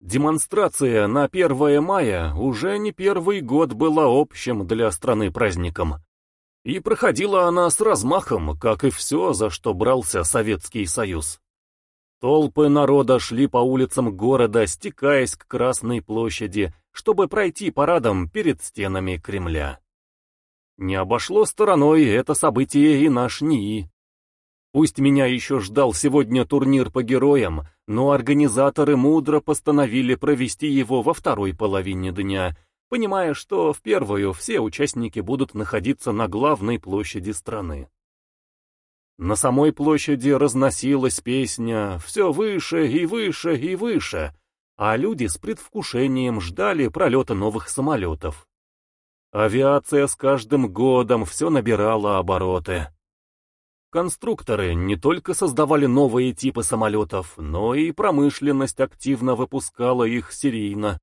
Демонстрация на 1 мая уже не первый год была общим для страны праздником. И проходила она с размахом, как и все, за что брался Советский Союз. Толпы народа шли по улицам города, стекаясь к Красной площади, чтобы пройти парадом перед стенами Кремля. Не обошло стороной это событие и наш НИИ. Пусть меня еще ждал сегодня турнир по героям, но организаторы мудро постановили провести его во второй половине дня, понимая, что в первую все участники будут находиться на главной площади страны. На самой площади разносилась песня все выше и выше и выше, а люди с предвкушением ждали пролета новых самолетов. Авиация с каждым годом все набирала обороты. Конструкторы не только создавали новые типы самолетов, но и промышленность активно выпускала их серийно.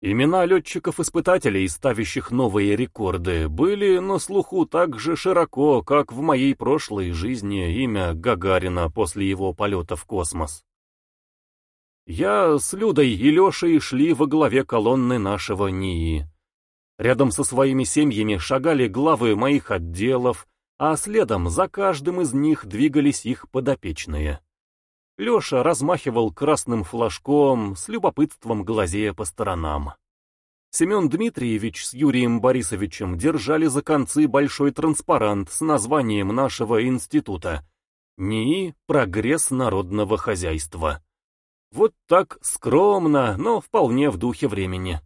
Имена летчиков-испытателей, ставящих новые рекорды, были на слуху так же широко, как в моей прошлой жизни имя Гагарина после его полета в космос. Я с Людой и Лешей шли во главе колонны нашего НИИ. Рядом со своими семьями шагали главы моих отделов, а следом за каждым из них двигались их подопечные. Леша размахивал красным флажком, с любопытством глазея по сторонам. Семен Дмитриевич с Юрием Борисовичем держали за концы большой транспарант с названием нашего института НИИ «Прогресс народного хозяйства». Вот так скромно, но вполне в духе времени.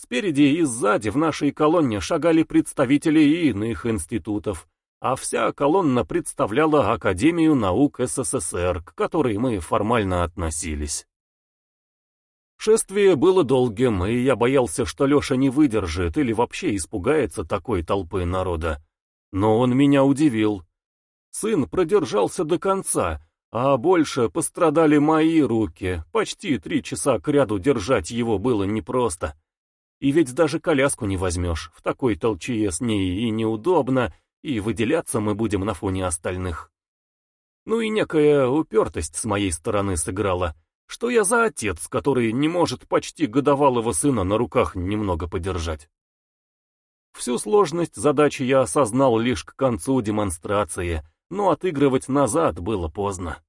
Спереди и сзади в нашей колонне шагали представители иных институтов, а вся колонна представляла Академию наук СССР, к которой мы формально относились. Шествие было долгим, и я боялся, что Леша не выдержит или вообще испугается такой толпы народа. Но он меня удивил. Сын продержался до конца, а больше пострадали мои руки. Почти три часа кряду держать его было непросто. И ведь даже коляску не возьмешь, в такой толчее с ней и неудобно, и выделяться мы будем на фоне остальных. Ну и некая упертость с моей стороны сыграла. Что я за отец, который не может почти годовалого сына на руках немного подержать? Всю сложность задачи я осознал лишь к концу демонстрации, но отыгрывать назад было поздно.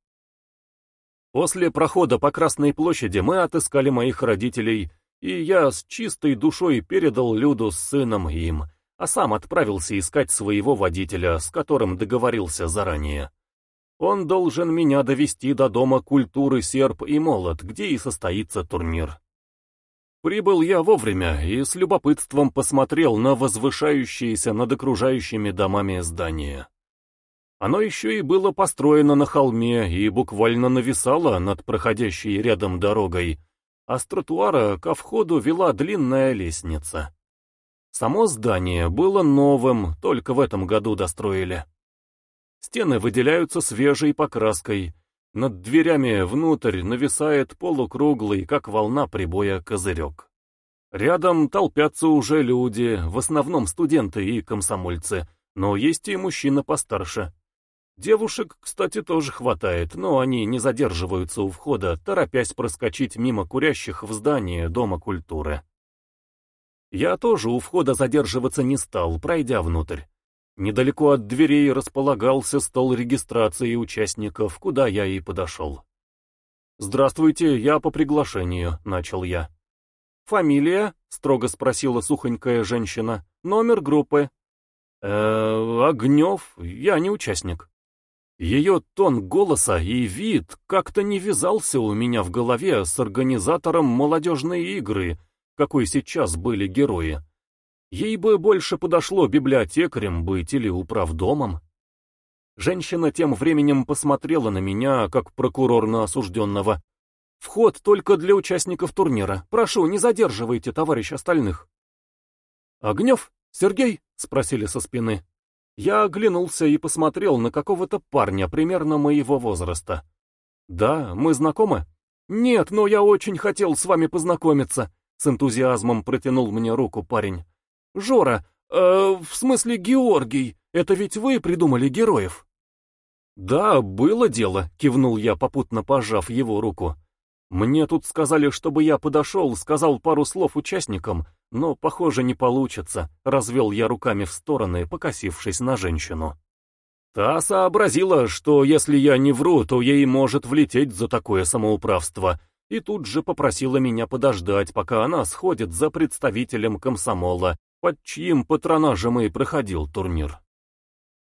После прохода по Красной площади мы отыскали моих родителей, и я с чистой душой передал Люду с сыном им, а сам отправился искать своего водителя, с которым договорился заранее. Он должен меня довести до Дома культуры «Серп и молот», где и состоится турнир. Прибыл я вовремя и с любопытством посмотрел на возвышающееся над окружающими домами здание. Оно еще и было построено на холме и буквально нависало над проходящей рядом дорогой, а с тротуара ко входу вела длинная лестница. Само здание было новым, только в этом году достроили. Стены выделяются свежей покраской. Над дверями внутрь нависает полукруглый, как волна прибоя, козырек. Рядом толпятся уже люди, в основном студенты и комсомольцы, но есть и мужчина постарше. Девушек, кстати, тоже хватает, но они не задерживаются у входа, торопясь проскочить мимо курящих в здание Дома культуры. Я тоже у входа задерживаться не стал, пройдя внутрь. Недалеко от дверей располагался стол регистрации участников, куда я и подошел. «Здравствуйте, я по приглашению», — начал я. «Фамилия?» — строго спросила сухонькая женщина. «Номер группы?» «Э, Огнев, я не участник». Ее тон голоса и вид как-то не вязался у меня в голове с организатором молодежной игры — какой сейчас были герои. Ей бы больше подошло библиотекарем быть или управдомом. Женщина тем временем посмотрела на меня, как прокурор на осужденного. «Вход только для участников турнира. Прошу, не задерживайте, товарищ остальных». «Огнев? Сергей?» — спросили со спины. Я оглянулся и посмотрел на какого-то парня примерно моего возраста. «Да, мы знакомы?» «Нет, но я очень хотел с вами познакомиться. С энтузиазмом протянул мне руку парень. «Жора, э, в смысле Георгий, это ведь вы придумали героев?» «Да, было дело», — кивнул я, попутно пожав его руку. Мне тут сказали, чтобы я подошел, сказал пару слов участникам, но, похоже, не получится, развел я руками в стороны, покосившись на женщину. Та сообразила, что если я не вру, то ей может влететь за такое самоуправство, и тут же попросила меня подождать, пока она сходит за представителем комсомола, под чьим патронажем и проходил турнир.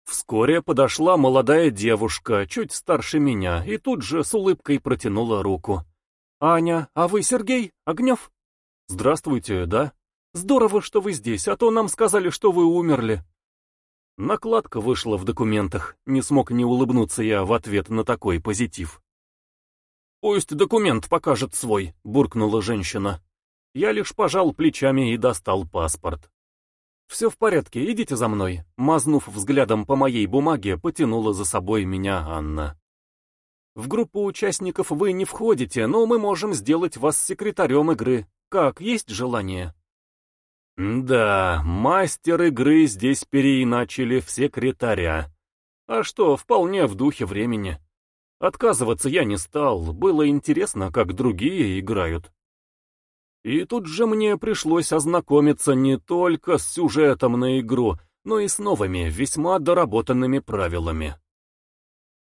Вскоре подошла молодая девушка, чуть старше меня, и тут же с улыбкой протянула руку. «Аня, а вы Сергей Огнев?» «Здравствуйте, да?» «Здорово, что вы здесь, а то нам сказали, что вы умерли». Накладка вышла в документах, не смог не улыбнуться я в ответ на такой позитив. «Пусть документ покажет свой», — буркнула женщина. Я лишь пожал плечами и достал паспорт. «Все в порядке, идите за мной», — мазнув взглядом по моей бумаге, потянула за собой меня Анна. «В группу участников вы не входите, но мы можем сделать вас секретарем игры. Как, есть желание?» «Да, мастер игры здесь переиначили в секретаря. А что, вполне в духе времени. Отказываться я не стал, было интересно, как другие играют. И тут же мне пришлось ознакомиться не только с сюжетом на игру, но и с новыми, весьма доработанными правилами.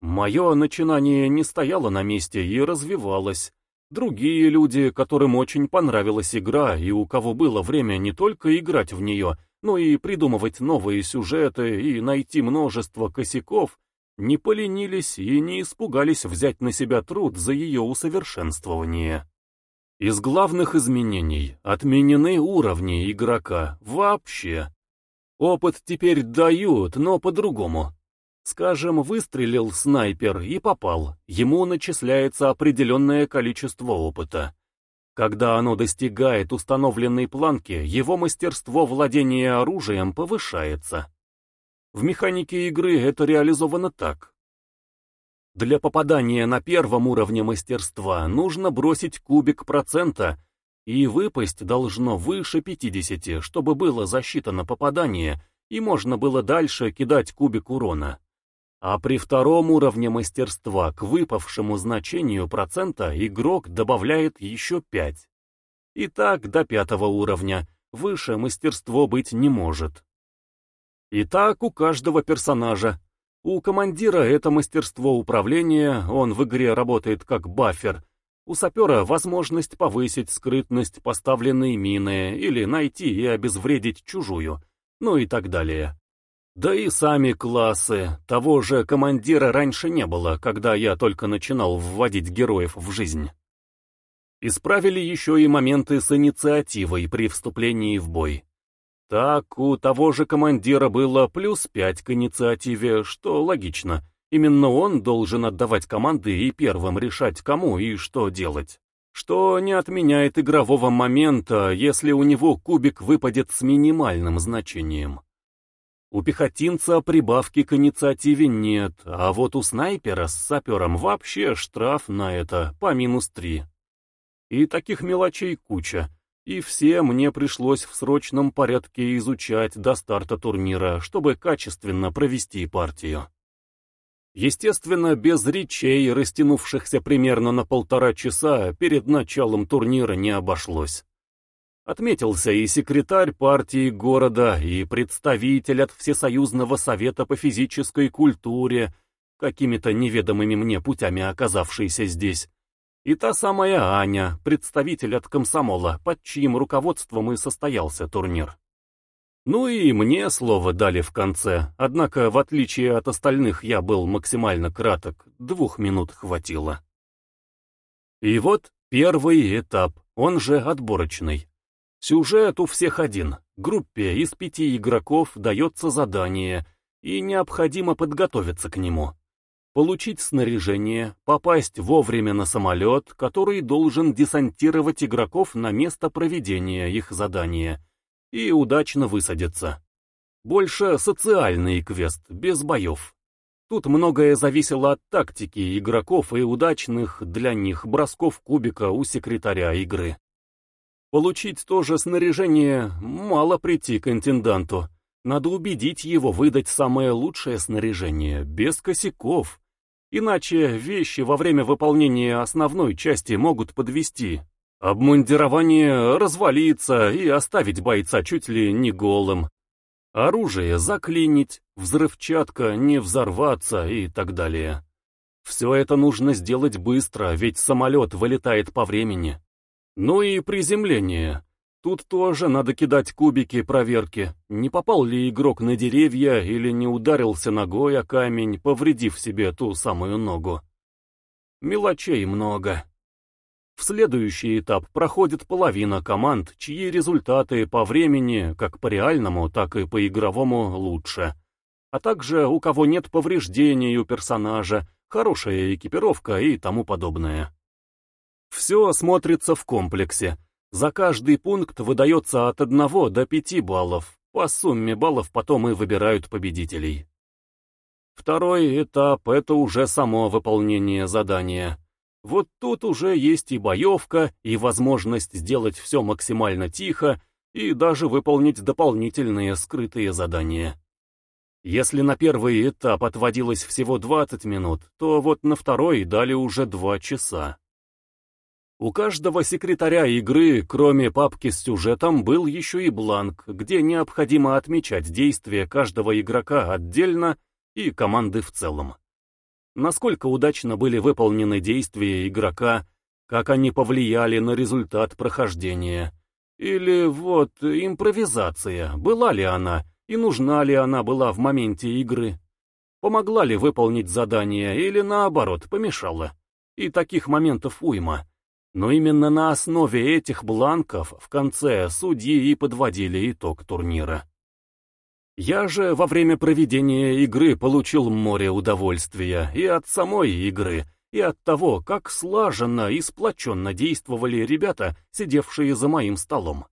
Мое начинание не стояло на месте и развивалось. Другие люди, которым очень понравилась игра и у кого было время не только играть в нее, но и придумывать новые сюжеты и найти множество косяков, не поленились и не испугались взять на себя труд за ее усовершенствование. Из главных изменений отменены уровни игрока вообще. Опыт теперь дают, но по-другому. Скажем, выстрелил снайпер и попал, ему начисляется определенное количество опыта. Когда оно достигает установленной планки, его мастерство владения оружием повышается. В механике игры это реализовано так. Для попадания на первом уровне мастерства нужно бросить кубик процента, и выпасть должно выше 50, чтобы было засчитано попадание, и можно было дальше кидать кубик урона. А при втором уровне мастерства к выпавшему значению процента игрок добавляет еще 5. И так до пятого уровня, выше мастерство быть не может. И так у каждого персонажа. У командира это мастерство управления, он в игре работает как бафер. У сапера возможность повысить скрытность поставленной мины или найти и обезвредить чужую, ну и так далее. Да и сами классы. Того же командира раньше не было, когда я только начинал вводить героев в жизнь. Исправили еще и моменты с инициативой при вступлении в бой. Так, у того же командира было плюс пять к инициативе, что логично. Именно он должен отдавать команды и первым решать, кому и что делать. Что не отменяет игрового момента, если у него кубик выпадет с минимальным значением. У пехотинца прибавки к инициативе нет, а вот у снайпера с сапером вообще штраф на это по минус три. И таких мелочей куча, и все мне пришлось в срочном порядке изучать до старта турнира, чтобы качественно провести партию. Естественно, без речей, растянувшихся примерно на полтора часа, перед началом турнира не обошлось. Отметился и секретарь партии города, и представитель от Всесоюзного совета по физической культуре, какими-то неведомыми мне путями оказавшийся здесь, и та самая Аня, представитель от комсомола, под чьим руководством и состоялся турнир. Ну и мне слово дали в конце, однако, в отличие от остальных, я был максимально краток, двух минут хватило. И вот первый этап, он же отборочный. Сюжет у всех один. Группе из пяти игроков дается задание, и необходимо подготовиться к нему. Получить снаряжение, попасть вовремя на самолет, который должен десантировать игроков на место проведения их задания, и удачно высадиться. Больше социальный квест, без боев. Тут многое зависело от тактики игроков и удачных для них бросков кубика у секретаря игры. Получить то же снаряжение мало прийти к интенданту. Надо убедить его выдать самое лучшее снаряжение, без косяков. Иначе вещи во время выполнения основной части могут подвести. Обмундирование развалится и оставить бойца чуть ли не голым. Оружие заклинить, взрывчатка не взорваться и так далее. Все это нужно сделать быстро, ведь самолет вылетает по времени. Ну и приземление. Тут тоже надо кидать кубики проверки, не попал ли игрок на деревья или не ударился ногой о камень, повредив себе ту самую ногу. Мелочей много. В следующий этап проходит половина команд, чьи результаты по времени, как по реальному, так и по игровому, лучше. А также у кого нет повреждений у персонажа, хорошая экипировка и тому подобное. Все смотрится в комплексе. За каждый пункт выдается от 1 до 5 баллов. По сумме баллов потом и выбирают победителей. Второй этап — это уже само выполнение задания. Вот тут уже есть и боевка, и возможность сделать все максимально тихо, и даже выполнить дополнительные скрытые задания. Если на первый этап отводилось всего 20 минут, то вот на второй дали уже 2 часа. У каждого секретаря игры, кроме папки с сюжетом, был еще и бланк, где необходимо отмечать действия каждого игрока отдельно и команды в целом. Насколько удачно были выполнены действия игрока, как они повлияли на результат прохождения. Или вот импровизация, была ли она, и нужна ли она была в моменте игры? Помогла ли выполнить задание или наоборот помешала? И таких моментов уйма. Но именно на основе этих бланков в конце судьи и подводили итог турнира. Я же во время проведения игры получил море удовольствия и от самой игры, и от того, как слаженно и сплоченно действовали ребята, сидевшие за моим столом.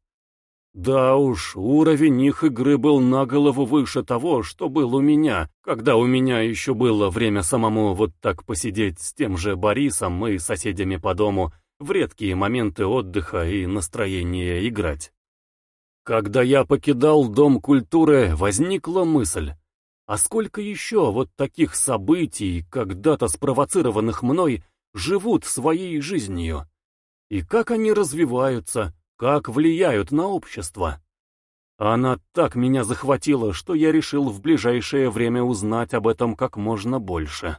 Да уж, уровень их игры был на голову выше того, что был у меня, когда у меня еще было время самому вот так посидеть с тем же Борисом и соседями по дому в редкие моменты отдыха и настроения играть. Когда я покидал Дом культуры, возникла мысль, а сколько еще вот таких событий, когда-то спровоцированных мной, живут своей жизнью? И как они развиваются? как влияют на общество. Она так меня захватила, что я решил в ближайшее время узнать об этом как можно больше.